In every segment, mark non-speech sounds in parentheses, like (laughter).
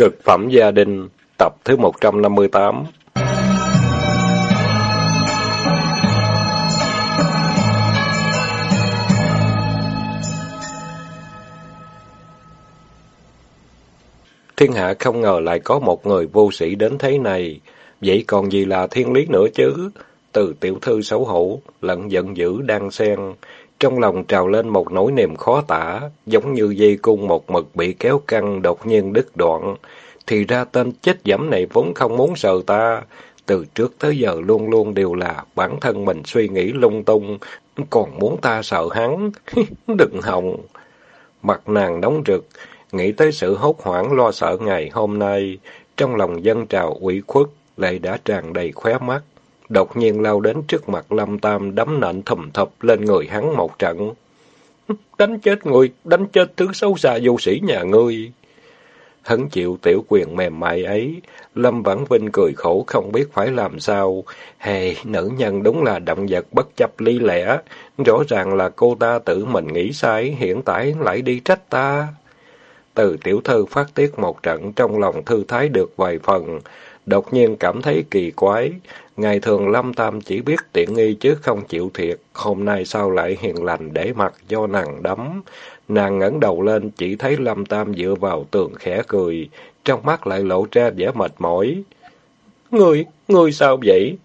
Cực phẩm gia đình, tập thứ 158 Thiên hạ không ngờ lại có một người vô sĩ đến thế này, vậy còn gì là thiên lý nữa chứ? Từ tiểu thư xấu hổ, lận giận dữ đang xen, trong lòng trào lên một nỗi niềm khó tả, giống như dây cung một mực bị kéo căng đột nhiên đứt đoạn. Thì ra tên chết dẫm này vốn không muốn sờ ta. Từ trước tới giờ luôn luôn đều là bản thân mình suy nghĩ lung tung, còn muốn ta sợ hắn. (laughs) Đừng hòng. Mặt nàng nóng rực, nghĩ tới sự hốt hoảng lo sợ ngày hôm nay. Trong lòng dân trào ủy khuất, lại đã tràn đầy khóe mắt đột nhiên lao đến trước mặt Lâm Tam đấm nện thầm thập lên người hắn một trận. (laughs) Đánh chết người, đánh chết thứ xấu xa vô sĩ nhà ngươi. Hắn chịu tiểu quyền mềm mại ấy, Lâm Vãn Vinh cười khổ không biết phải làm sao. Hề, nữ nhân đúng là động vật bất chấp lý lẽ. Rõ ràng là cô ta tự mình nghĩ sai, hiện tại lại đi trách ta. Từ tiểu thư phát tiết một trận trong lòng thư thái được vài phần, đột nhiên cảm thấy kỳ quái. Ngày thường Lâm Tam chỉ biết tiện nghi chứ không chịu thiệt, hôm nay sao lại hiền lành để mặt do nàng đấm. Nàng ngẩng đầu lên chỉ thấy Lâm Tam dựa vào tường khẽ cười, trong mắt lại lộ ra vẻ mệt mỏi. Ngươi, ngươi sao vậy?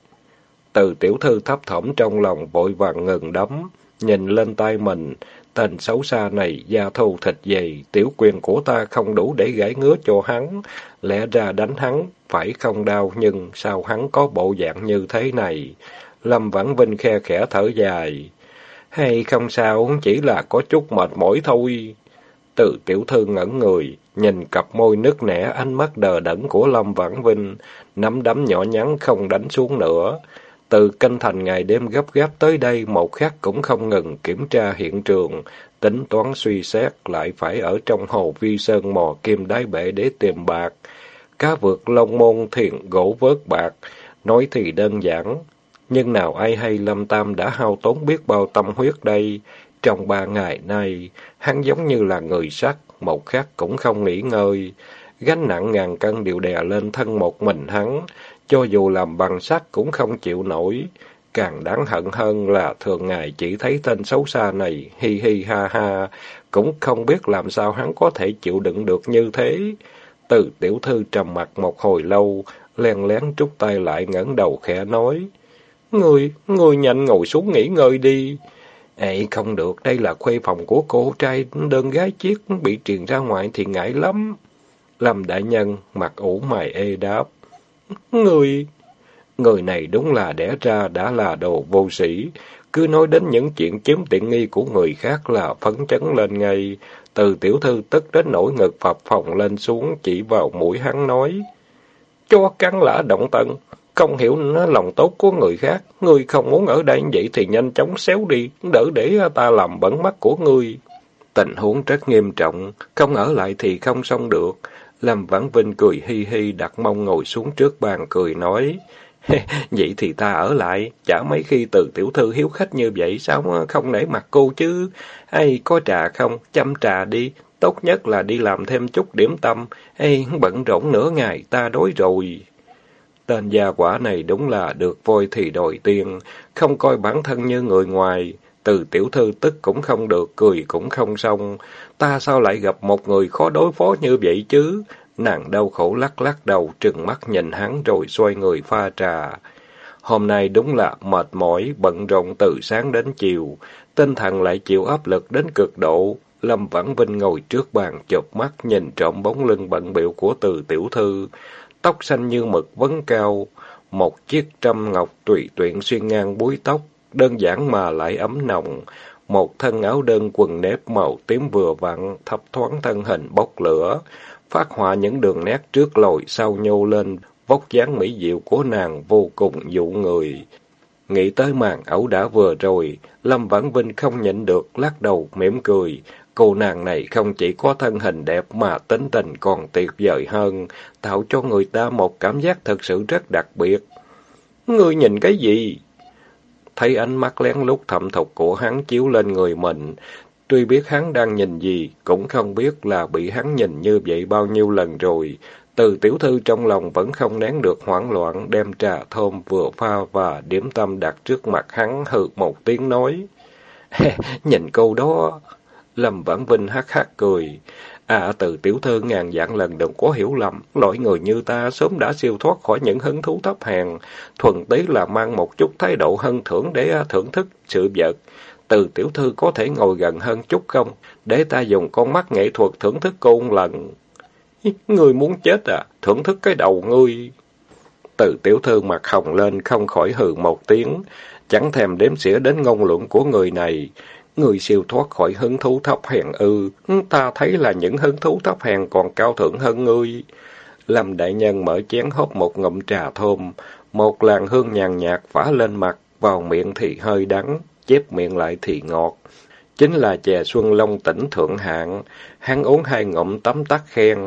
Từ tiểu thư thấp thỏm trong lòng vội vàng ngừng đấm, nhìn lên tay mình, Tên xấu xa này, da thâu thịt dày, tiểu quyền của ta không đủ để gãi ngứa cho hắn. Lẽ ra đánh hắn, phải không đau, nhưng sao hắn có bộ dạng như thế này? Lâm Vãn Vinh khe khẽ thở dài. Hay không sao, chỉ là có chút mệt mỏi thôi. Từ tiểu thư ngẩn người, nhìn cặp môi nứt nẻ ánh mắt đờ đẫn của Lâm Vãn Vinh, nắm đấm nhỏ nhắn không đánh xuống nữa. Từ canh thành ngày đêm gấp gáp tới đây, một khắc cũng không ngừng kiểm tra hiện trường, tính toán suy xét, lại phải ở trong hồ vi sơn mò kim đáy bể để tìm bạc. Cá vượt lông môn thiện gỗ vớt bạc, nói thì đơn giản, nhưng nào ai hay Lâm Tam đã hao tốn biết bao tâm huyết đây. Trong ba ngày nay, hắn giống như là người sắt, một khắc cũng không nghỉ ngơi. Gánh nặng ngàn cân đều đè lên thân một mình hắn, cho dù làm bằng sắt cũng không chịu nổi. Càng đáng hận hơn là thường ngày chỉ thấy tên xấu xa này, hi hi ha ha, cũng không biết làm sao hắn có thể chịu đựng được như thế. Từ tiểu thư trầm mặt một hồi lâu, len lén trút tay lại ngẩng đầu khẽ nói. Người, người nhanh ngồi xuống nghỉ ngơi đi. Ê, không được, đây là khuê phòng của cô trai, đơn gái chiếc bị truyền ra ngoài thì ngại lắm. Lâm đại nhân, mặt ủ mày ê đáp. Người... Người này đúng là đẻ ra đã là đồ vô sĩ. Cứ nói đến những chuyện chiếm tiện nghi của người khác là phấn chấn lên ngay. Từ tiểu thư tức đến nỗi ngực phập phồng lên xuống chỉ vào mũi hắn nói. Cho cắn lã động tận. Không hiểu nó lòng tốt của người khác. Ngươi không muốn ở đây vậy thì nhanh chóng xéo đi. Đỡ để ta làm bẩn mắt của ngươi. Tình huống rất nghiêm trọng. Không ở lại thì không xong được. Lâm Vãn Vinh cười hi hi đặt mông ngồi xuống trước bàn cười nói. vậy thì ta ở lại, chả mấy khi từ tiểu thư hiếu khách như vậy sao không nể mặt cô chứ? Hay có trà không? Chăm trà đi, tốt nhất là đi làm thêm chút điểm tâm. Hay bận rộn nửa ngày, ta đói rồi. Tên gia quả này đúng là được voi thì đòi tiền, không coi bản thân như người ngoài. Từ tiểu thư tức cũng không được, cười cũng không xong. Ta sao lại gặp một người khó đối phó như vậy chứ? Nàng đau khổ lắc lắc đầu, trừng mắt nhìn hắn rồi xoay người pha trà. Hôm nay đúng là mệt mỏi, bận rộn từ sáng đến chiều, tinh thần lại chịu áp lực đến cực độ. Lâm Vãn Vinh ngồi trước bàn chụp mắt nhìn trộm bóng lưng bận biểu của từ tiểu thư, tóc xanh như mực vấn cao, một chiếc trăm ngọc tùy tuyện xuyên ngang búi tóc, đơn giản mà lại ấm nồng, một thân áo đơn quần nếp màu tím vừa vặn, thấp thoáng thân hình bốc lửa, phát họa những đường nét trước lồi sau nhô lên, vóc dáng mỹ diệu của nàng vô cùng dụ người. Nghĩ tới màn ẩu đã vừa rồi, Lâm Vãn Vinh không nhịn được, lắc đầu, mỉm cười. Cô nàng này không chỉ có thân hình đẹp mà tính tình còn tuyệt vời hơn, tạo cho người ta một cảm giác thật sự rất đặc biệt. Ngươi nhìn cái gì? Thấy ánh mắt lén lút thẩm thục của hắn chiếu lên người mình, Tuy biết hắn đang nhìn gì, cũng không biết là bị hắn nhìn như vậy bao nhiêu lần rồi. Từ tiểu thư trong lòng vẫn không nén được hoảng loạn, đem trà thơm vừa pha và điểm tâm đặt trước mặt hắn hừ một tiếng nói. (laughs) Nhìn câu đó, Lâm Vãn Vinh hắc hắc cười. À, từ tiểu thư ngàn dạng lần đừng có hiểu lầm, loại người như ta sớm đã siêu thoát khỏi những hứng thú thấp hèn, thuần tí là mang một chút thái độ hân thưởng để à, thưởng thức sự vật. Từ tiểu thư có thể ngồi gần hơn chút không, để ta dùng con mắt nghệ thuật thưởng thức cô một lần. (laughs) Ngươi muốn chết à? Thưởng thức cái đầu ngươi. Từ tiểu thư mặt hồng lên không khỏi hừ một tiếng, chẳng thèm đếm xỉa đến ngôn luận của người này. Người siêu thoát khỏi hứng thú thấp hèn ư, ta thấy là những hứng thú thấp hèn còn cao thượng hơn ngươi. Lâm đại nhân mở chén hốc một ngụm trà thơm, một làn hương nhàn nhạt phả lên mặt, vào miệng thì hơi đắng, chép miệng lại thì ngọt. Chính là chè xuân long tỉnh thượng hạng, hắn uống hai ngụm tấm tắc khen.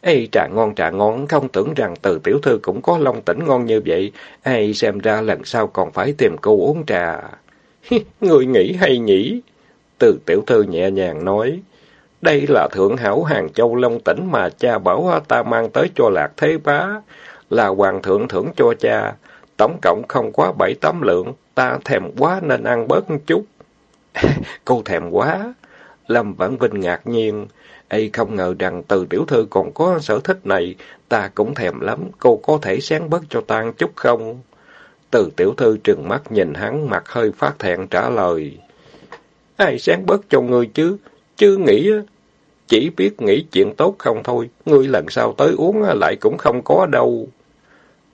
Ê, trà ngon trà ngon, không tưởng rằng từ tiểu thư cũng có long tỉnh ngon như vậy. Ê, xem ra lần sau còn phải tìm cô uống trà. (laughs) Người nghĩ hay nhỉ? Từ tiểu thư nhẹ nhàng nói. Đây là thượng hảo hàng châu long tỉnh mà cha bảo ta mang tới cho lạc thế bá. Là hoàng thượng thưởng cho cha. Tổng cộng không quá bảy tấm lượng. Ta thèm quá nên ăn bớt một chút. (laughs) Cô thèm quá. Lâm Vãn Vinh ngạc nhiên. Ê không ngờ rằng từ tiểu thư còn có sở thích này, ta cũng thèm lắm, cô có thể sáng bớt cho ta chút không? Từ tiểu thư trừng mắt nhìn hắn, mặt hơi phát thẹn trả lời. Ai sáng bớt cho ngươi chứ? Chứ nghĩ chỉ biết nghĩ chuyện tốt không thôi, ngươi lần sau tới uống lại cũng không có đâu.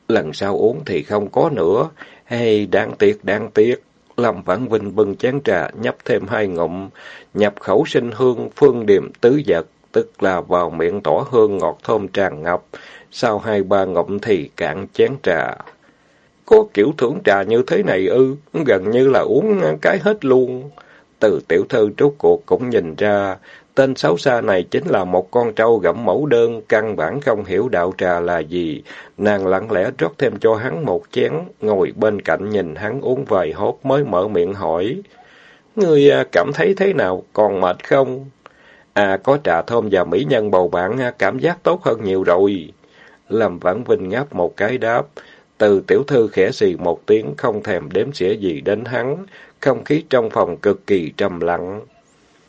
Lần sau uống thì không có nữa, hay đáng tiếc, đáng tiếc. Lâm Vãn Vinh bưng chén trà, nhấp thêm hai ngụm, nhập khẩu sinh hương, phương điềm tứ vật, tức là vào miệng tỏ hương ngọt thơm tràn ngập. Sau hai ba ngụm thì cạn chén trà. Có kiểu thưởng trà như thế này ư, gần như là uống cái hết luôn. Từ tiểu thư trốt cuộc cũng nhìn ra, tên xấu xa này chính là một con trâu gặm mẫu đơn, căn bản không hiểu đạo trà là gì. Nàng lặng lẽ rót thêm cho hắn một chén, ngồi bên cạnh nhìn hắn uống vài hốt mới mở miệng hỏi. Ngươi à, cảm thấy thế nào, còn mệt không? À, có trà thơm và mỹ nhân bầu bạn, à, cảm giác tốt hơn nhiều rồi. Lâm Vãn Vinh ngáp một cái đáp. Từ tiểu thư khẽ xì một tiếng, không thèm đếm xỉa gì đến hắn. Không khí trong phòng cực kỳ trầm lặng.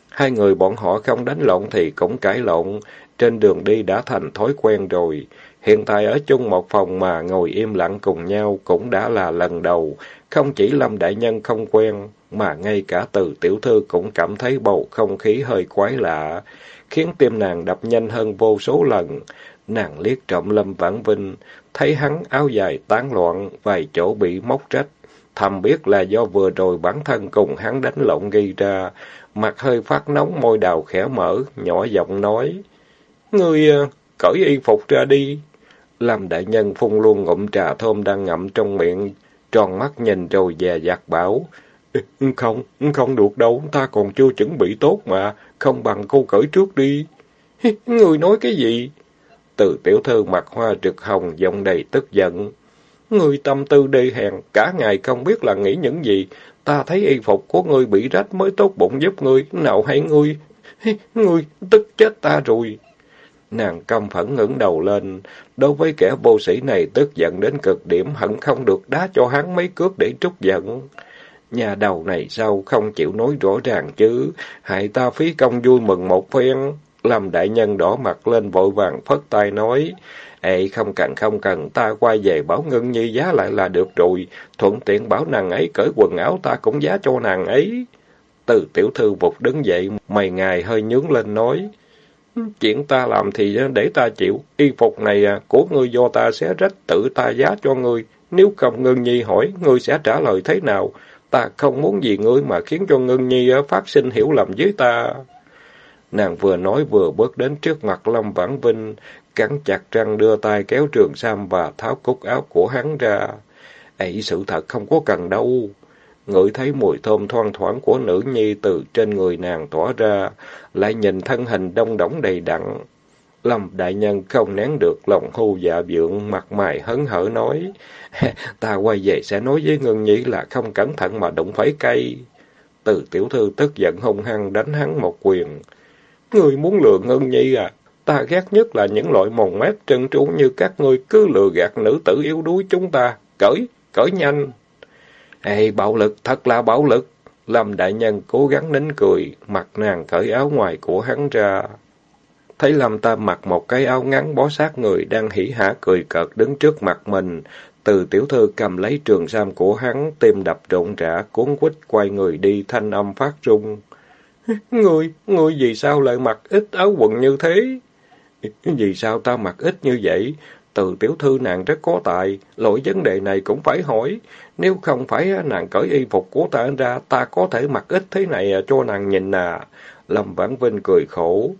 Hai người bọn họ không đánh lộn thì cũng cãi lộn. Trên đường đi đã thành thói quen rồi. Hiện tại ở chung một phòng mà ngồi im lặng cùng nhau cũng đã là lần đầu. Không chỉ Lâm Đại Nhân không quen, mà ngay cả từ tiểu thư cũng cảm thấy bầu không khí hơi quái lạ, khiến tim nàng đập nhanh hơn vô số lần. Nàng liếc trộm Lâm Vãn Vinh, thấy hắn áo dài tán loạn, vài chỗ bị móc rách. Thầm biết là do vừa rồi bản thân cùng hắn đánh lộn gây ra, mặt hơi phát nóng môi đào khẽ mở, nhỏ giọng nói. Ngươi ờ, cởi y phục ra đi. làm đại nhân phun luôn ngụm trà thơm đang ngậm trong miệng, tròn mắt nhìn rồi dè dạt bảo. Không, không được đâu, ta còn chưa chuẩn bị tốt mà, không bằng cô cởi trước đi. (laughs) Người nói cái gì? Từ tiểu thư mặt hoa trực hồng, giọng đầy tức giận. Người tâm tư đê hèn, cả ngày không biết là nghĩ những gì. Ta thấy y phục của ngươi bị rách mới tốt bụng giúp ngươi, nào hay ngươi. (laughs) Ngươi tức chết ta rồi. Nàng căm phẫn ngẩng đầu lên, đối với kẻ vô sĩ này tức giận đến cực điểm, hận không được đá cho hắn mấy cước để trút giận. Nhà đầu này sao không chịu nói rõ ràng chứ, hại ta phí công vui mừng một phen. Lâm đại nhân đỏ mặt lên vội vàng phất tay nói, Ê, không cần không cần, ta quay về bảo ngân nhi giá lại là được rồi, thuận tiện bảo nàng ấy cởi quần áo ta cũng giá cho nàng ấy. Từ tiểu thư vụt đứng dậy, mày ngài hơi nhướng lên nói, Chuyện ta làm thì để ta chịu, y phục này à, của ngươi do ta sẽ rách tự ta giá cho ngươi, nếu không ngân nhi hỏi, ngươi sẽ trả lời thế nào? Ta không muốn gì ngươi mà khiến cho ngân nhi à, phát sinh hiểu lầm với ta. Nàng vừa nói vừa bước đến trước mặt Lâm Vãn Vinh, cắn chặt răng đưa tay kéo trường sam và tháo cúc áo của hắn ra. ấy sự thật không có cần đâu. Ngửi thấy mùi thơm thoang thoảng của nữ nhi từ trên người nàng tỏa ra, lại nhìn thân hình đông đỏng đầy đặn. Lâm đại nhân không nén được lòng hưu dạ vượng, mặt mày hấn hở nói, (laughs) ta quay về sẽ nói với Ngân Nhi là không cẩn thận mà đụng phải cây. Từ tiểu thư tức giận hung hăng đánh hắn một quyền. Người muốn lừa Ngân Nhi à? Ta ghét nhất là những loại mồm mép trân trú như các ngươi cứ lừa gạt nữ tử yếu đuối chúng ta. Cởi, cởi nhanh. Ê, bạo lực, thật là bạo lực. Lâm đại nhân cố gắng nín cười, mặt nàng cởi áo ngoài của hắn ra. Thấy Lâm Tam mặc một cái áo ngắn bó sát người đang hỉ hả cười cợt đứng trước mặt mình. Từ tiểu thư cầm lấy trường sam của hắn, tim đập rộn rã, cuốn quýt quay người đi, thanh âm phát rung. Ngươi, ngươi vì sao lại mặc ít áo quần như thế? Vì sao ta mặc ít như vậy? Từ tiểu thư nàng rất có tài, lỗi vấn đề này cũng phải hỏi. Nếu không phải nàng cởi y phục của ta ra, ta có thể mặc ít thế này cho nàng nhìn à. Lâm Vãn Vinh cười khổ.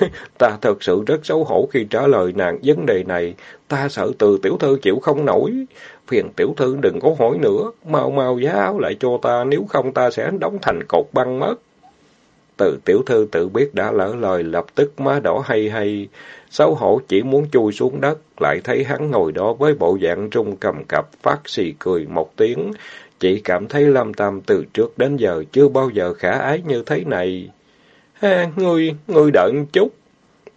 (laughs) ta thật sự rất xấu hổ khi trả lời nàng vấn đề này. Ta sợ từ tiểu thư chịu không nổi. Phiền tiểu thư đừng có hỏi nữa. Mau mau giá áo lại cho ta, nếu không ta sẽ đóng thành cột băng mất. Từ tiểu thư tự biết đã lỡ lời lập tức má đỏ hay hay. Xấu hổ chỉ muốn chui xuống đất, lại thấy hắn ngồi đó với bộ dạng trung cầm cập, phát xì cười một tiếng. Chỉ cảm thấy Lâm Tam từ trước đến giờ chưa bao giờ khả ái như thế này. Ha, ngươi, ngươi đợi chút.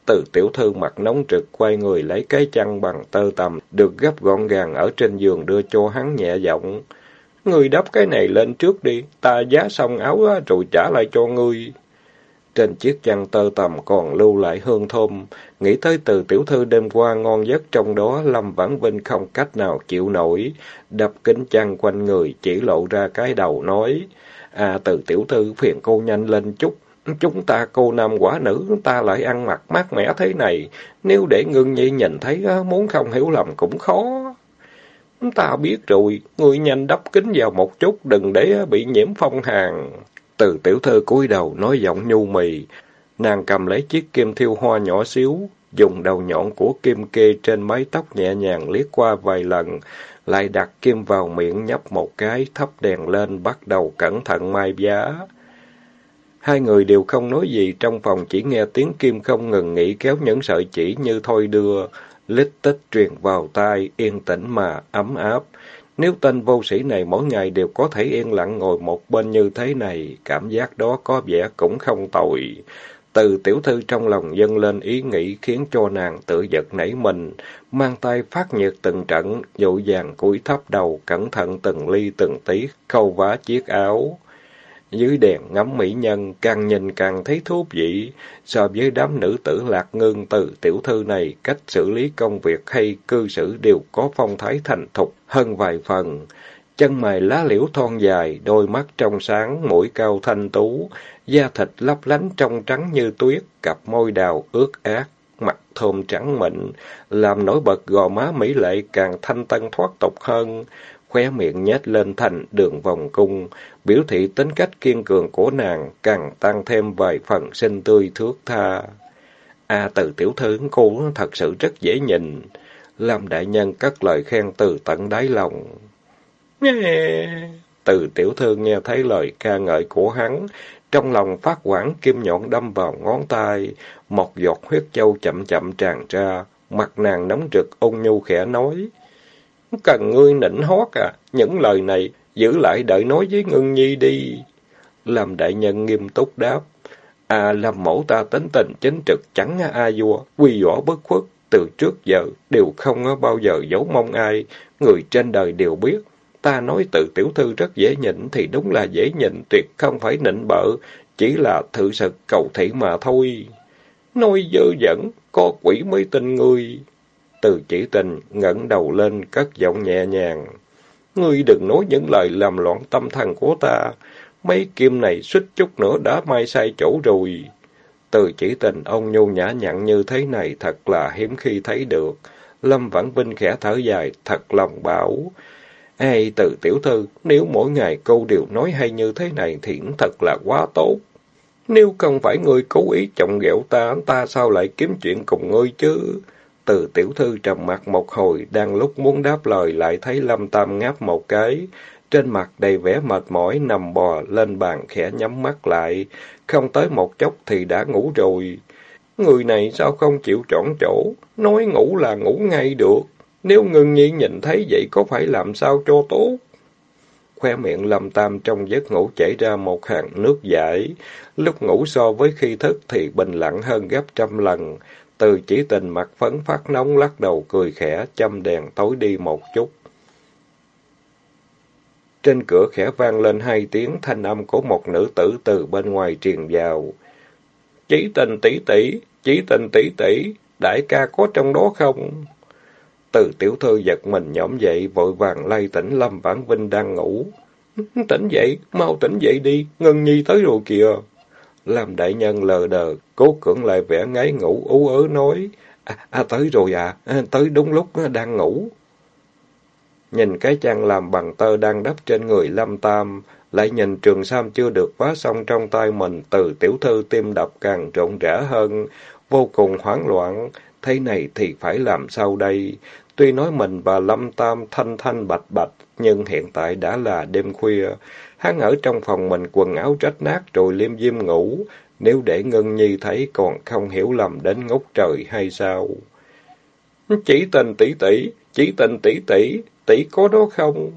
Từ tiểu thư mặt nóng trực quay người lấy cái chăn bằng tơ tầm, được gấp gọn gàng ở trên giường đưa cho hắn nhẹ giọng. Ngươi đắp cái này lên trước đi, ta giá xong áo rồi trả lại cho ngươi. Trên chiếc chăn tơ tầm còn lưu lại hương thơm. Nghĩ tới từ tiểu thư đêm qua ngon giấc trong đó, Lâm Vãn Vinh không cách nào chịu nổi. Đập kính chăn quanh người, chỉ lộ ra cái đầu nói. À, từ tiểu thư phiền cô nhanh lên chút. Chúng ta cô nam quả nữ, ta lại ăn mặc mát mẻ thế này. Nếu để ngưng nhi nhìn thấy, muốn không hiểu lầm cũng khó. Ta biết rồi, người nhanh đắp kính vào một chút, đừng để bị nhiễm phong hàn. Từ tiểu thư cúi đầu nói giọng nhu mì, nàng cầm lấy chiếc kim thiêu hoa nhỏ xíu, dùng đầu nhọn của kim kê trên mái tóc nhẹ nhàng liếc qua vài lần, lại đặt kim vào miệng nhấp một cái, thắp đèn lên, bắt đầu cẩn thận mai giá. Hai người đều không nói gì, trong phòng chỉ nghe tiếng kim không ngừng nghỉ kéo những sợi chỉ như thôi đưa, lít tích truyền vào tai, yên tĩnh mà, ấm áp. Nếu tên vô sĩ này mỗi ngày đều có thể yên lặng ngồi một bên như thế này, cảm giác đó có vẻ cũng không tồi. Từ tiểu thư trong lòng dâng lên ý nghĩ khiến cho nàng tự giật nảy mình, mang tay phát nhiệt từng trận, dội vàng cúi thấp đầu, cẩn thận từng ly từng tí, khâu vá chiếc áo. Dưới đèn ngắm mỹ nhân, càng nhìn càng thấy thú vị. So với đám nữ tử lạc ngưng từ tiểu thư này, cách xử lý công việc hay cư xử đều có phong thái thành thục hơn vài phần. Chân mày lá liễu thon dài, đôi mắt trong sáng, mũi cao thanh tú, da thịt lấp lánh trong trắng như tuyết, cặp môi đào ướt át, mặt thơm trắng mịn, làm nổi bật gò má mỹ lệ càng thanh tân thoát tục hơn khóe miệng nhếch lên thành đường vòng cung, biểu thị tính cách kiên cường của nàng càng tăng thêm vài phần xinh tươi thước tha. A từ tiểu thư cô thật sự rất dễ nhìn. Lâm đại nhân cất lời khen từ tận đáy lòng. Từ tiểu thư nghe thấy lời ca ngợi của hắn, trong lòng phát quản kim nhọn đâm vào ngón tay, một giọt huyết châu chậm chậm tràn ra, mặt nàng nóng rực ôn nhu khẽ nói. Cần ngươi nịnh hót à, những lời này giữ lại đợi nói với Ngân Nhi đi. Làm đại nhân nghiêm túc đáp. À, làm mẫu ta tính tình chính trực chẳng a vua, quy võ bất khuất, từ trước giờ đều không bao giờ giấu mong ai, người trên đời đều biết. Ta nói tự tiểu thư rất dễ nhịn thì đúng là dễ nhịn, tuyệt không phải nịnh bợ, chỉ là thử sự cầu thị mà thôi. Nói dơ dẫn, có quỷ mới tin ngươi. Từ chỉ tình ngẩng đầu lên, cất giọng nhẹ nhàng. Ngươi đừng nói những lời làm loạn tâm thần của ta. Mấy kim này suýt chút nữa đã mai sai chỗ rồi. Từ chỉ tình ông nhu nhã nhặn như thế này thật là hiếm khi thấy được. Lâm Vãn Vinh khẽ thở dài, thật lòng bảo. Ê, từ tiểu thư, nếu mỗi ngày câu đều nói hay như thế này thì thật là quá tốt. Nếu không phải ngươi cố ý trọng ghẹo ta, ta sao lại kiếm chuyện cùng ngươi chứ? Từ tiểu thư trầm mặt một hồi, đang lúc muốn đáp lời lại thấy Lâm Tam ngáp một cái. Trên mặt đầy vẻ mệt mỏi, nằm bò lên bàn khẽ nhắm mắt lại. Không tới một chốc thì đã ngủ rồi. Người này sao không chịu trọn chỗ? Nói ngủ là ngủ ngay được. Nếu ngưng nhi nhìn thấy vậy có phải làm sao cho tốt? Khoe miệng Lâm Tam trong giấc ngủ chảy ra một hàng nước giải. Lúc ngủ so với khi thức thì bình lặng hơn gấp trăm lần. Từ chỉ tình mặt phấn phát nóng lắc đầu cười khẽ, châm đèn tối đi một chút. Trên cửa khẽ vang lên hai tiếng thanh âm của một nữ tử từ bên ngoài truyền vào. Chỉ tình tỷ tỷ, chỉ tình tỷ tỷ, đại ca có trong đó không? Từ tiểu thư giật mình nhõm dậy, vội vàng lay tỉnh Lâm Vãn Vinh đang ngủ. (laughs) Tỉnh dậy, mau tỉnh dậy đi, Ngân Nhi tới rồi kìa. Làm đại nhân lờ đờ, cố cưỡng lại vẻ ngáy ngủ ú ớ nói. À, à tới rồi à, à, tới đúng lúc đang ngủ. Nhìn cái chăn làm bằng tơ đang đắp trên người Lâm Tam, lại nhìn trường sam chưa được quá xong trong tay mình, từ tiểu thư tim đập càng rộn rã hơn, vô cùng hoảng loạn. Thế này thì phải làm sao đây? Tuy nói mình và Lâm Tam thanh thanh bạch bạch, nhưng hiện tại đã là đêm khuya. Hắn ở trong phòng mình quần áo rách nát rồi liêm diêm ngủ. Nếu để Ngân Nhi thấy còn không hiểu lầm đến ngốc trời hay sao? Chỉ tình tỷ tỷ, chỉ tình tỷ tỷ, tỷ có đó không?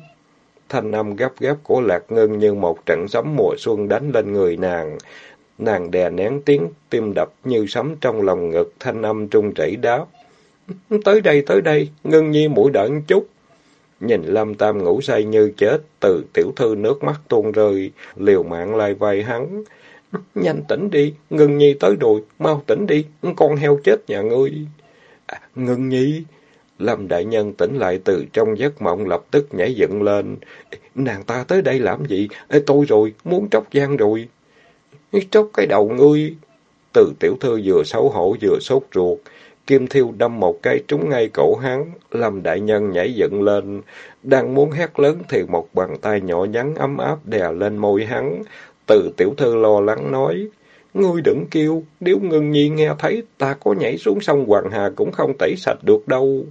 Thanh âm gấp gáp của Lạc Ngân như một trận sấm mùa xuân đánh lên người nàng. Nàng đè nén tiếng tim đập như sấm trong lòng ngực, thanh âm trung chảy đáp. (laughs) Tới đây, tới đây, Ngân Nhi mũi đợi chút. Nhìn Lâm Tam ngủ say như chết, từ tiểu thư nước mắt tuôn rơi, liều mạng lai vai hắn. Nhanh tỉnh đi, ngưng Nhi tới rồi, mau tỉnh đi, con heo chết nhà ngươi. À, Ngân Nhi... Lâm Đại Nhân tỉnh lại từ trong giấc mộng lập tức nhảy dựng lên. Nàng ta tới đây làm gì? Ê, tôi rồi, muốn tróc gian rồi. Tróc cái đầu ngươi. Từ tiểu thư vừa xấu hổ vừa sốt ruột. Kim thiêu đâm một cái trúng ngay cổ hắn. làm Đại Nhân nhảy dựng lên. Đang muốn hét lớn thì một bàn tay nhỏ nhắn ấm áp đè lên môi hắn. Từ tiểu thư lo lắng nói. Ngươi đừng kêu, nếu ngưng nhi nghe thấy ta có nhảy xuống sông Hoàng Hà cũng không tẩy sạch được đâu.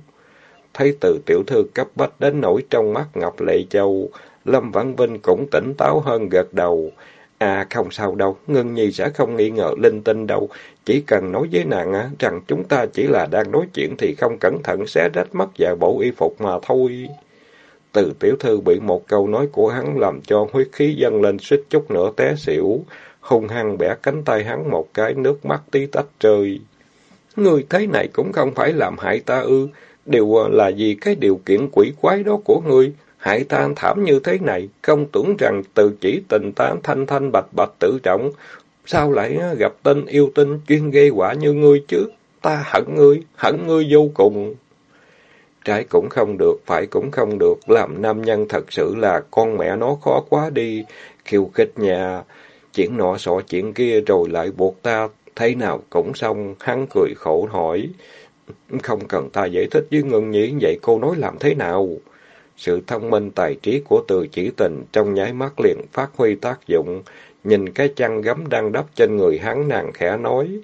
Thấy từ tiểu thư cấp bách đến nỗi trong mắt ngọc lệ châu, Lâm Văn Vinh cũng tỉnh táo hơn gật đầu. À không sao đâu, Ngân Nhi sẽ không nghi ngờ linh tinh đâu. Chỉ cần nói với nàng á, rằng chúng ta chỉ là đang nói chuyện thì không cẩn thận sẽ rách mất vài bộ y phục mà thôi. Từ tiểu thư bị một câu nói của hắn làm cho huyết khí dâng lên suýt chút nữa té xỉu. Hung hăng bẻ cánh tay hắn một cái nước mắt tí tách rơi. Người thế này cũng không phải làm hại ta ư. Đều à, là vì cái điều kiện quỷ quái đó của ngươi, hại ta thảm như thế này, không tưởng rằng từ chỉ tình ta thanh thanh bạch bạch tự trọng, sao lại gặp tên yêu tinh chuyên gây quả như ngươi chứ? Ta hận ngươi, hận ngươi vô cùng. Trái cũng không được, phải cũng không được, làm nam nhân thật sự là con mẹ nó khó quá đi, khiêu khích nhà, chuyện nọ sọ chuyện kia rồi lại buộc ta, thế nào cũng xong, hắn cười khổ hỏi. Không cần ta giải thích với ngưng nhĩ vậy cô nói làm thế nào? Sự thông minh tài trí của từ chỉ tình trong nháy mắt liền phát huy tác dụng. Nhìn cái chăn gấm đang đắp trên người hắn nàng khẽ nói.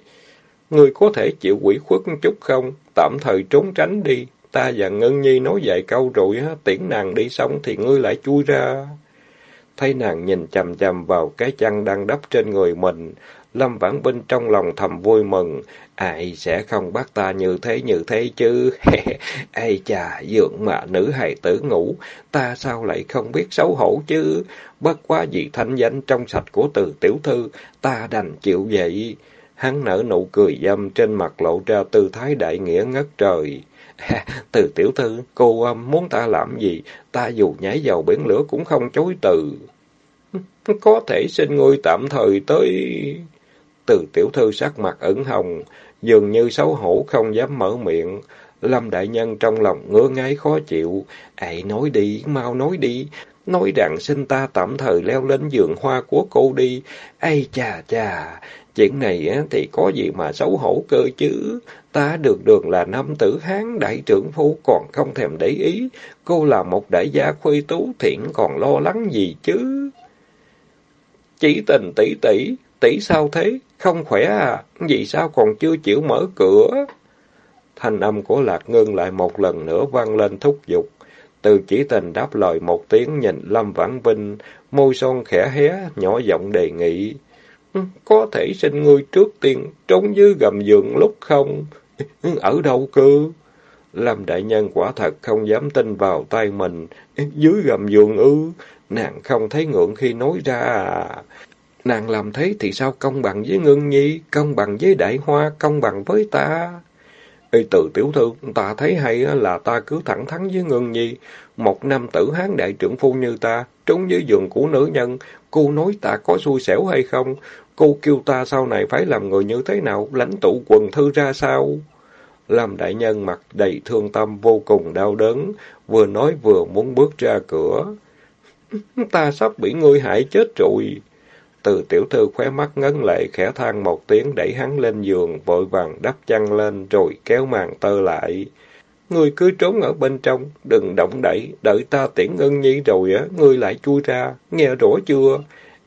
Ngươi có thể chịu quỷ khuất chút không? Tạm thời trốn tránh đi. Ta và Ngân Nhi nói vài câu rồi, tiễn nàng đi xong thì ngươi lại chui ra. Thấy nàng nhìn chầm chầm vào cái chăn đang đắp trên người mình, Lâm Vãn Binh trong lòng thầm vui mừng, ai sẽ không bắt ta như thế như thế chứ? (laughs) Ây chà, dượng mà nữ hài tử ngủ, ta sao lại không biết xấu hổ chứ? Bất quá vì thanh danh trong sạch của từ tiểu thư, ta đành chịu vậy. Hắn nở nụ cười dâm trên mặt lộ ra tư thái đại nghĩa ngất trời. (laughs) từ tiểu thư, cô um, muốn ta làm gì? Ta dù nhảy vào biển lửa cũng không chối từ. (laughs) Có thể xin ngươi tạm thời tới... Từ tiểu thư sắc mặt ửng hồng, dường như xấu hổ không dám mở miệng. Lâm đại nhân trong lòng ngứa ngáy khó chịu. Ây nói đi, mau nói đi. Nói rằng xin ta tạm thời leo lên giường hoa của cô đi. Ây chà chà, chuyện này thì có gì mà xấu hổ cơ chứ. Ta được đường là nam tử Hán đại trưởng phu còn không thèm để ý. Cô là một đại gia khuê tú thiện còn lo lắng gì chứ. Chỉ tình tỷ tỷ, tỷ sao thế? Không khỏe à? Vì sao còn chưa chịu mở cửa? Thanh âm của Lạc Ngân lại một lần nữa vang lên thúc giục. Từ chỉ tình đáp lời một tiếng nhìn Lâm Vãn Vinh, môi son khẽ hé, nhỏ giọng đề nghị. Ừ, có thể xin ngươi trước tiên trốn dưới gầm giường lúc không? (laughs) Ở đâu cơ? Lâm đại nhân quả thật không dám tin vào tay mình. Dưới gầm giường ư? Nàng không thấy ngượng khi nói ra à? Nàng làm thế thì sao công bằng với Ngân Nhi, công bằng với Đại Hoa, công bằng với ta? Ê, từ tiểu thư, ta thấy hay là ta cứ thẳng thắn với Ngân Nhi. Một năm tử hán đại trưởng phu như ta, trốn dưới giường của nữ nhân. Cô nói ta có xui xẻo hay không? Cô kêu ta sau này phải làm người như thế nào? Lãnh tụ quần thư ra sao? làm đại nhân mặt đầy thương tâm vô cùng đau đớn, vừa nói vừa muốn bước ra cửa. (laughs) Ta sắp bị ngươi hại chết rồi. Từ tiểu thư khóe mắt ngấn lệ khẽ than một tiếng đẩy hắn lên giường, vội vàng đắp chăn lên rồi kéo màn tơ lại. Ngươi cứ trốn ở bên trong, đừng động đậy, đợi ta tiễn ngân nhi rồi á, ngươi lại chui ra, nghe rõ chưa?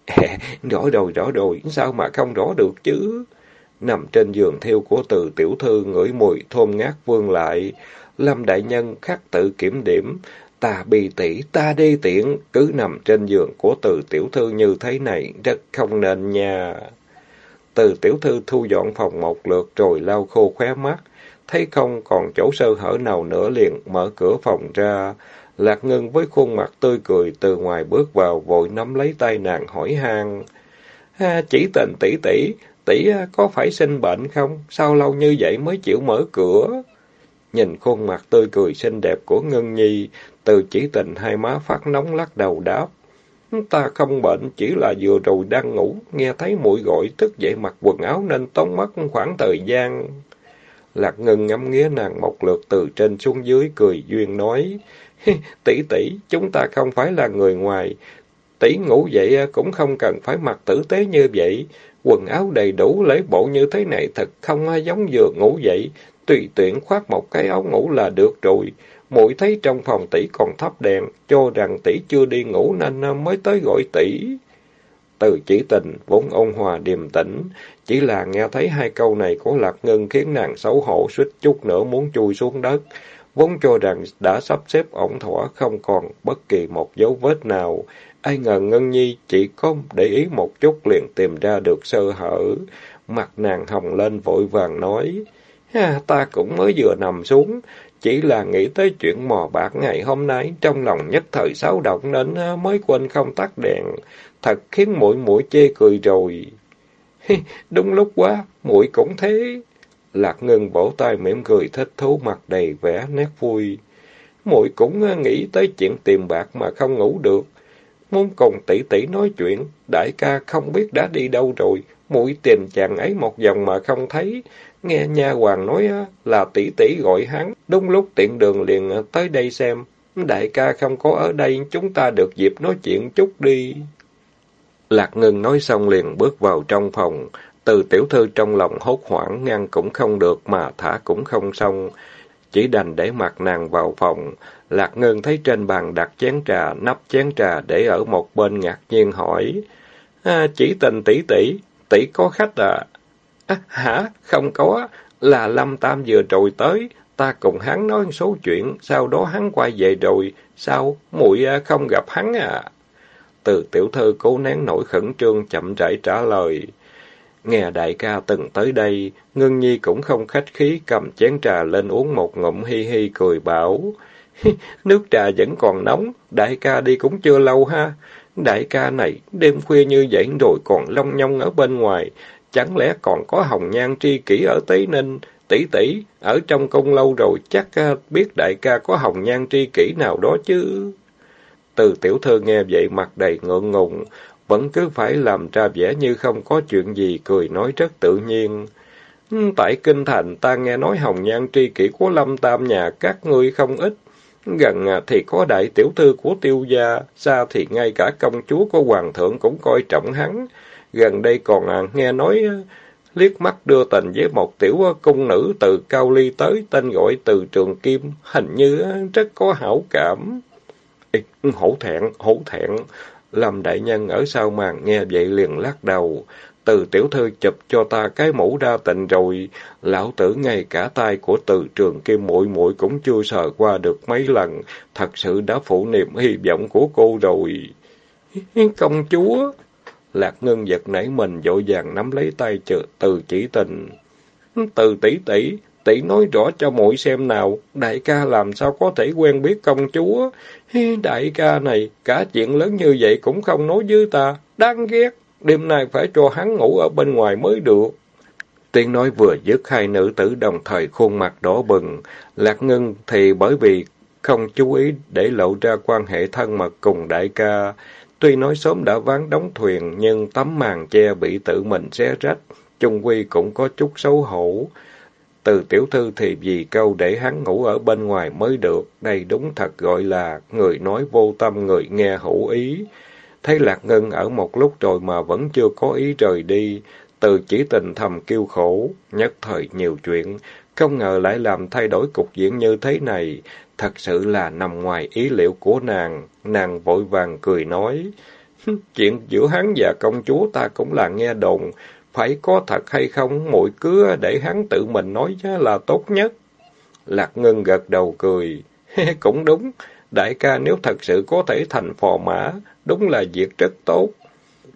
À, (laughs) rõ rồi, rõ rồi, sao mà không rõ được chứ? Nằm trên giường thiêu của từ tiểu thư ngửi mùi thơm ngát vương lại. Lâm đại nhân khắc tự kiểm điểm, Ta bi tỷ, ta đi tiện, cứ nằm trên giường của từ tiểu thư như thế này, rất không nên nha. Từ tiểu thư thu dọn phòng một lượt rồi lau khô khóe mắt, thấy không còn chỗ sơ hở nào nữa liền mở cửa phòng ra. Lạc Ngân với khuôn mặt tươi cười từ ngoài bước vào vội nắm lấy tay nàng hỏi han. À, chỉ tình tỷ tỷ, tỷ à, có phải sinh bệnh không? Sao lâu như vậy mới chịu mở cửa? Nhìn khuôn mặt tươi cười xinh đẹp của Ngân Nhi, từ chỉ tình hai má phát nóng lắc đầu đáp. Ta không bệnh, chỉ là vừa rồi đang ngủ, nghe thấy mũi gọi thức dậy mặc quần áo nên tốn mất khoảng thời gian. Lạc Ngân ngắm nghía nàng một lượt từ trên xuống dưới, cười duyên nói. tỷ tỷ, chúng ta không phải là người ngoài. Tỷ ngủ vậy cũng không cần phải mặc tử tế như vậy. Quần áo đầy đủ lễ bộ như thế này thật không giống vừa ngủ vậy. Tùy tiện khoác một cái áo ngủ là được rồi. Muội thấy trong phòng tỷ còn thắp đèn, cho rằng tỷ chưa đi ngủ nên mới tới gọi tỷ. Từ chỉ tình, vốn ôn hòa điềm tĩnh, chỉ là nghe thấy hai câu này của Lạc Ngân khiến nàng xấu hổ suýt chút nữa muốn chui xuống đất. Vốn cho rằng đã sắp xếp ổn thỏa không còn bất kỳ một dấu vết nào. Ai ngờ Ngân Nhi chỉ có để ý một chút liền tìm ra được sơ hở. Mặt nàng hồng lên vội vàng nói, ha, ta cũng mới vừa nằm xuống, chỉ là nghĩ tới chuyện mò bạc ngày hôm nay, trong lòng nhất thời xáo động nên à, mới quên không tắt đèn. Thật khiến mũi mũi chê cười rồi. Đúng lúc quá, mũi cũng thế. Lạc Ngân vỗ tay mỉm cười thích thú mặt đầy vẻ nét vui. Muội cũng à, nghĩ tới chuyện tìm bạc mà không ngủ được. Muốn cùng tỷ tỷ nói chuyện, đại ca không biết đã đi đâu rồi. Muội tìm chàng ấy một vòng mà không thấy, Nghe nha hoàng nói là tỷ tỷ gọi hắn, đúng lúc tiện đường liền tới đây xem. Đại ca không có ở đây, chúng ta được dịp nói chuyện chút đi. Lạc Ngân nói xong liền bước vào trong phòng. Từ tiểu thư trong lòng hốt hoảng, ngăn cũng không được mà thả cũng không xong. Chỉ đành để mặt nàng vào phòng. Lạc Ngân thấy trên bàn đặt chén trà, nắp chén trà để ở một bên ngạc nhiên hỏi. À, chỉ tình tỷ tỷ, tỷ có khách à? À, hả? Không có. Là Lâm Tam vừa rồi tới. Ta cùng hắn nói số chuyện. Sau đó hắn quay về rồi. Sao? muội à, không gặp hắn à? Từ tiểu thư cố nén nổi khẩn trương chậm rãi trả lời. Nghe đại ca từng tới đây, Ngân Nhi cũng không khách khí cầm chén trà lên uống một ngụm hi hi cười bảo. (laughs) Nước trà vẫn còn nóng, đại ca đi cũng chưa lâu ha. Đại ca này, đêm khuya như vậy rồi còn long nhong ở bên ngoài, Chẳng lẽ còn có hồng nhan tri kỷ ở Tây Ninh? Tỷ tỷ, ở trong công lâu rồi chắc ờ, biết đại ca có hồng nhan tri kỷ nào đó chứ. Từ tiểu thư nghe vậy mặt đầy ngượng ngùng, vẫn cứ phải làm ra vẻ như không có chuyện gì, cười nói rất tự nhiên. Tại Kinh Thành ta nghe nói hồng nhan tri kỷ của Lâm Tam nhà các ngươi không ít. Gần ờ, thì có đại tiểu thư của tiêu gia, xa thì ngay cả công chúa của hoàng thượng cũng coi trọng hắn. Gần đây còn à, nghe nói à, liếc mắt đưa tình với một tiểu à, cung nữ từ Cao Ly tới, tên gọi từ Trường Kim, hình như à, rất có hảo cảm. Ê, hổ thẹn, hổ thẹn. Lâm đại nhân ở sau màn nghe vậy liền lắc đầu. Từ tiểu thư chụp cho ta cái mũ ra tình rồi, lão tử ngay cả tay của từ trường kim muội muội cũng chưa sờ qua được mấy lần, thật sự đã phụ niệm hy vọng của cô rồi. Công chúa, Lạc Ngân giật nảy mình dội vàng nắm lấy tay chữ từ chỉ tình. Từ tỷ tỷ, tỷ nói rõ cho muội xem nào, đại ca làm sao có thể quen biết công chúa. Đại ca này, cả chuyện lớn như vậy cũng không nói với ta, đáng ghét, đêm nay phải cho hắn ngủ ở bên ngoài mới được. Tiếng nói vừa dứt hai nữ tử đồng thời khuôn mặt đỏ bừng. Lạc Ngân thì bởi vì không chú ý để lộ ra quan hệ thân mật cùng đại ca. Tuy nói sớm đã ván đóng thuyền, nhưng tấm màn che bị tự mình xé rách, chung quy cũng có chút xấu hổ. Từ tiểu thư thì vì câu để hắn ngủ ở bên ngoài mới được, đây đúng thật gọi là người nói vô tâm người nghe hữu ý. Thấy Lạc Ngân ở một lúc rồi mà vẫn chưa có ý rời đi, từ chỉ tình thầm kêu khổ, nhất thời nhiều chuyện, không ngờ lại làm thay đổi cục diện như thế này, thật sự là nằm ngoài ý liệu của nàng. Nàng vội vàng cười nói, chuyện giữa hắn và công chúa ta cũng là nghe đồn, phải có thật hay không, muội cứ để hắn tự mình nói là tốt nhất. Lạc Ngân gật đầu cười, (laughs) cũng đúng, đại ca nếu thật sự có thể thành phò mã, đúng là việc rất tốt.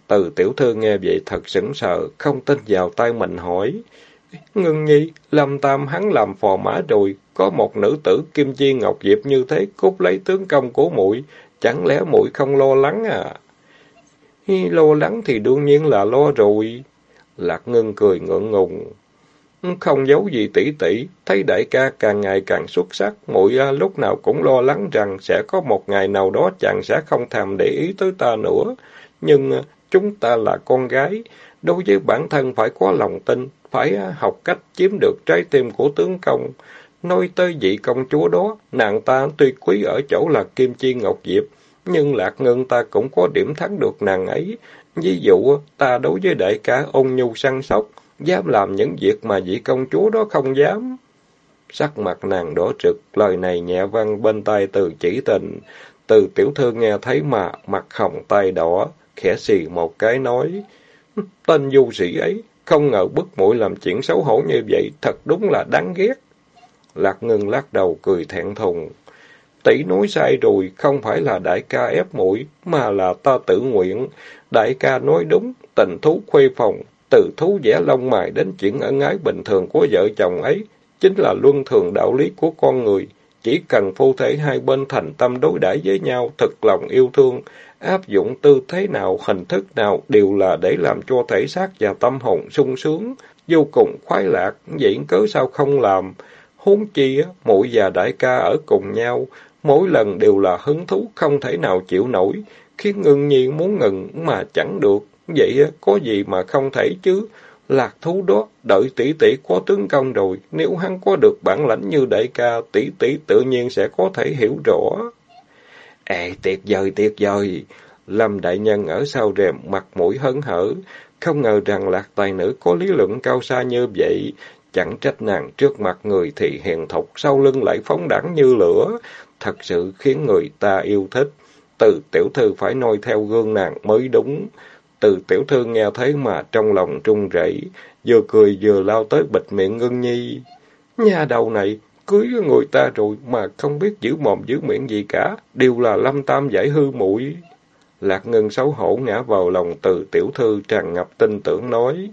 Từ tiểu thư nghe vậy thật sững sờ, không tin vào tay mình hỏi. Ngưng nhi, Lâm Tam hắn làm phò mã rồi, có một nữ tử Kim Chi Ngọc Diệp như thế cút lấy tướng công của muội chẳng lẽ muội không lo lắng à? Hi, lo lắng thì đương nhiên là lo rồi. Lạc Ngân cười ngượng ngùng. Không giấu gì tỷ tỷ, thấy đại ca càng ngày càng xuất sắc, muội à, lúc nào cũng lo lắng rằng sẽ có một ngày nào đó chàng sẽ không thèm để ý tới ta nữa. Nhưng à, chúng ta là con gái, đối với bản thân phải có lòng tin, phải à, học cách chiếm được trái tim của tướng công. Nói tới vị công chúa đó, nàng ta tuy quý ở chỗ là Kim Chi Ngọc Diệp, nhưng Lạc Ngân ta cũng có điểm thắng được nàng ấy. Ví dụ, ta đối với đại ca ôn nhu săn sóc, dám làm những việc mà vị công chúa đó không dám. Sắc mặt nàng đỏ trực, lời này nhẹ vang bên tai từ chỉ tình. Từ tiểu thư nghe thấy mà, mặt hồng tay đỏ, khẽ xì một cái nói. Tên du sĩ ấy, không ngờ bức mũi làm chuyện xấu hổ như vậy, thật đúng là đáng ghét. Lạc ngưng lắc đầu cười thẹn thùng. Tỷ nói sai rồi, không phải là đại ca ép mũi, mà là ta tự nguyện. Đại ca nói đúng, tình thú khuê phòng, từ thú vẽ lông mài đến chuyện ân ái bình thường của vợ chồng ấy, chính là luân thường đạo lý của con người. Chỉ cần phu thể hai bên thành tâm đối đãi với nhau, thực lòng yêu thương, áp dụng tư thế nào, hình thức nào đều là để làm cho thể xác và tâm hồn sung sướng, vô cùng khoái lạc, vậy cớ sao không làm? Huống chi, muội và đại ca ở cùng nhau, mỗi lần đều là hứng thú không thể nào chịu nổi, khiến ngưng nhiên muốn ngừng mà chẳng được. Vậy có gì mà không thể chứ? Lạc thú đó, đợi tỷ tỷ có tướng công rồi, nếu hắn có được bản lãnh như đại ca, tỷ tỷ tự nhiên sẽ có thể hiểu rõ. Ê, tuyệt vời, tuyệt vời! Lâm đại nhân ở sau rèm, mặt mũi hấn hở, không ngờ rằng lạc tài nữ có lý luận cao xa như vậy, chẳng trách nàng trước mặt người thì hiền thục, sau lưng lại phóng đẳng như lửa, thật sự khiến người ta yêu thích. Từ tiểu thư phải noi theo gương nàng mới đúng. Từ tiểu thư nghe thấy mà trong lòng trung rẩy, vừa cười vừa lao tới bịt miệng ngưng nhi. Nhà đầu này, cưới người ta rồi mà không biết giữ mồm giữ miệng gì cả, đều là lâm tam giải hư mũi. Lạc ngân xấu hổ ngã vào lòng từ tiểu thư tràn ngập tin tưởng nói.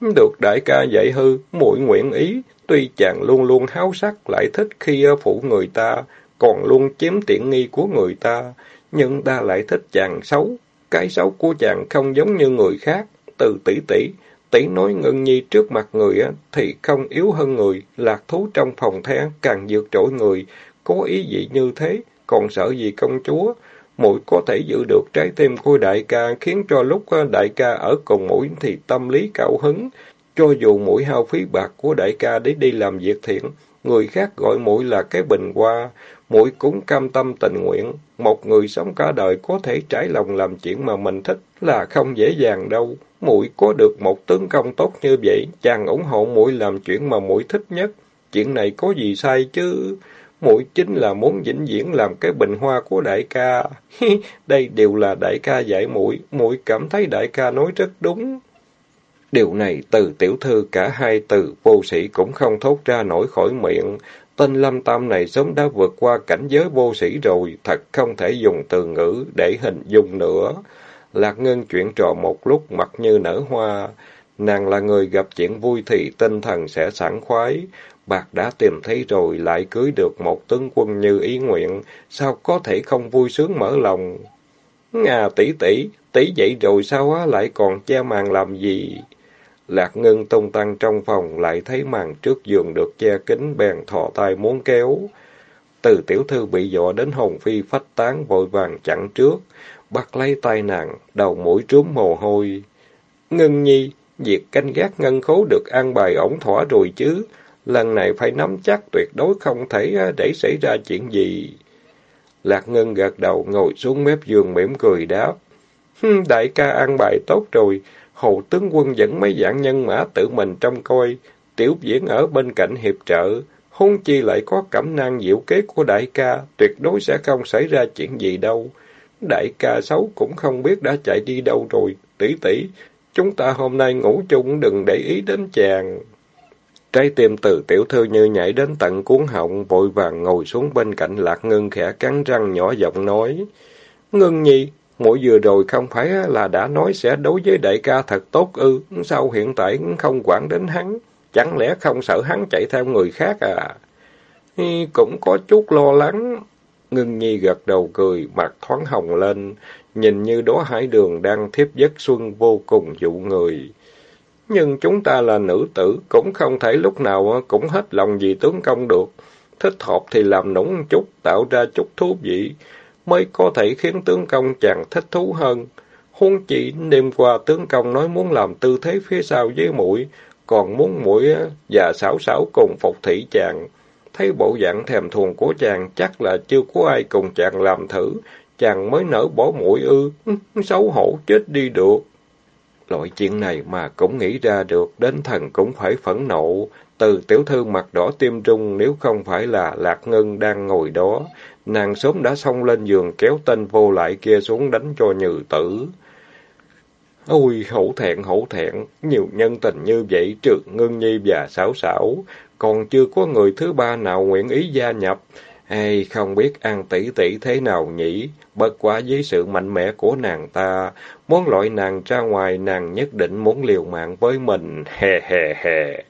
Được đại ca dạy hư, muội nguyện ý, tuy chàng luôn luôn háo sắc lại thích khi phụ người ta, còn luôn chiếm tiện nghi của người ta, nhưng ta lại thích chàng xấu. Cái xấu của chàng không giống như người khác. Từ tỷ tỷ, tỷ nói ngưng nhi trước mặt người thì không yếu hơn người, lạc thú trong phòng the càng vượt trội người, có ý gì như thế, còn sợ gì công chúa. Mũi có thể giữ được trái tim của đại ca, khiến cho lúc đại ca ở cùng mũi thì tâm lý cao hứng. Cho dù mũi hao phí bạc của đại ca để đi làm việc thiện, người khác gọi mũi là cái bình hoa, mũi cũng cam tâm tình nguyện. Một người sống cả đời có thể trải lòng làm chuyện mà mình thích là không dễ dàng đâu. Mũi có được một tướng công tốt như vậy, chàng ủng hộ mũi làm chuyện mà mũi thích nhất. Chuyện này có gì sai chứ? Mũi chính là muốn vĩnh viễn làm cái bình hoa của đại ca. (laughs) Đây đều là đại ca dạy mũi, mũi cảm thấy đại ca nói rất đúng. Điều này từ tiểu thư cả hai từ vô sĩ cũng không thốt ra nổi khỏi miệng. Tên Lâm Tam này sớm đã vượt qua cảnh giới vô sĩ rồi, thật không thể dùng từ ngữ để hình dung nữa. Lạc Ngân chuyện trò một lúc mặt như nở hoa. Nàng là người gặp chuyện vui thì tinh thần sẽ sảng khoái. Bạc đã tìm thấy rồi lại cưới được một tướng quân như ý nguyện, sao có thể không vui sướng mở lòng? Ngà tỷ tỷ, tỷ vậy rồi sao á lại còn che màn làm gì? Lạc Ngân tung tăng trong phòng, lại thấy màn trước giường được che kín, bèn thò tay muốn kéo. Từ tiểu thư bị dọa đến hồn phi phách tán, vội vàng chặn trước, bắt lấy tay nàng, đầu mũi trúm mồ hôi. Ngân nhi, việc canh gác ngân khố được an bài ổn thỏa rồi chứ, lần này phải nắm chắc tuyệt đối không thể à, để xảy ra chuyện gì. Lạc Ngân gật đầu, ngồi xuống mép giường mỉm cười đáp. Đại ca an bài tốt rồi, Hồ tướng quân dẫn mấy dạng nhân mã tự mình trông coi, tiểu diễn ở bên cạnh hiệp trợ, hôn chi lại có cẩm nang diệu kế của đại ca, tuyệt đối sẽ không xảy ra chuyện gì đâu. Đại ca xấu cũng không biết đã chạy đi đâu rồi, tỷ tỷ, chúng ta hôm nay ngủ chung đừng để ý đến chàng. Trái tim từ tiểu thư như nhảy đến tận cuốn họng, vội vàng ngồi xuống bên cạnh lạc ngân khẽ cắn răng nhỏ giọng nói. Ngân nhi, Mỗi vừa rồi không phải là đã nói sẽ đối với đại ca thật tốt ư, sao hiện tại không quản đến hắn? Chẳng lẽ không sợ hắn chạy theo người khác à? Cũng có chút lo lắng. Ngưng nhi gật đầu cười, mặt thoáng hồng lên, nhìn như đó hải đường đang thiếp giấc xuân vô cùng dụ người. Nhưng chúng ta là nữ tử, cũng không thể lúc nào ờ, cũng hết lòng vì tướng công được. Thích hợp thì làm nũng chút, tạo ra chút thú vị mới có thể khiến tướng công chàng thích thú hơn. Huống chỉ đêm qua tướng công nói muốn làm tư thế phía sau với mũi, còn muốn mũi ờ, và xảo xảo cùng phục thị chàng. Thấy bộ dạng thèm thuồng của chàng chắc là chưa có ai cùng chàng làm thử, chàng mới nở bỏ mũi ư, (laughs) xấu hổ chết đi được. Loại chuyện này mà cũng nghĩ ra được, đến thần cũng phải phẫn nộ. Từ tiểu thư mặt đỏ tim trung nếu không phải là Lạc Ngân đang ngồi đó, nàng sớm đã xông lên giường kéo tên vô lại kia xuống đánh cho nhừ tử. Ôi, hổ thẹn, hổ thẹn, nhiều nhân tình như vậy, trượt ngưng nhi và xảo xảo, còn chưa có người thứ ba nào nguyện ý gia nhập. Hay không biết ăn tỷ tỷ thế nào nhỉ? Bất quá với sự mạnh mẽ của nàng ta, muốn loại nàng ra ngoài nàng nhất định muốn liều mạng với mình, hè hè hè